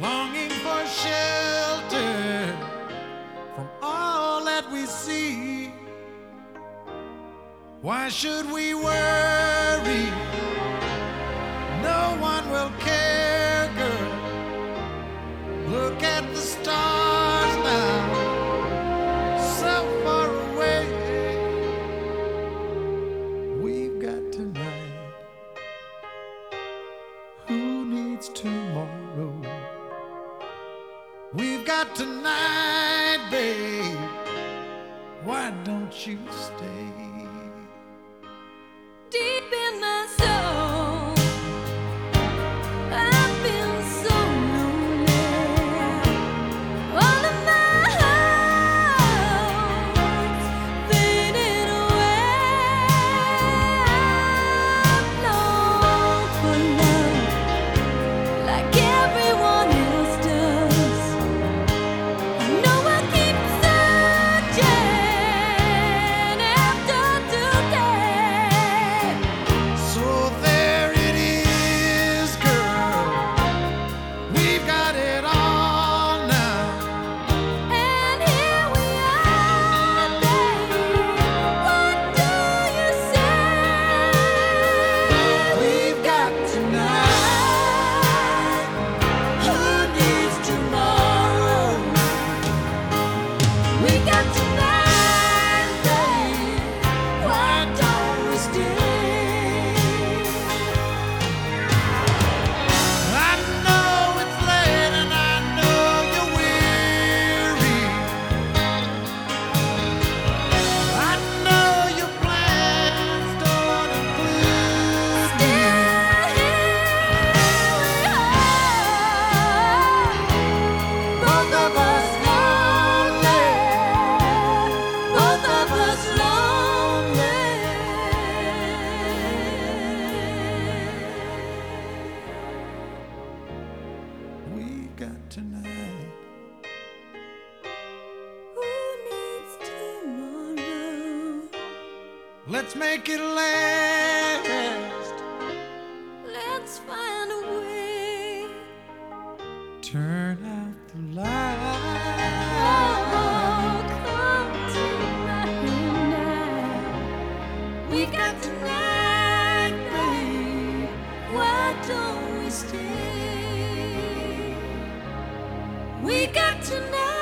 longing for shelter from all that we see. Why should we worry? No one will care, girl. Look at the stars now, so far away. We've got tonight. Who needs tomorrow? got tonight, babe. Why don't you stay? We got got tonight. Let's make it last. Let's find a way. Turn out the light. Oh, come tonight. We got tonight. Why don't we stay? We got to know.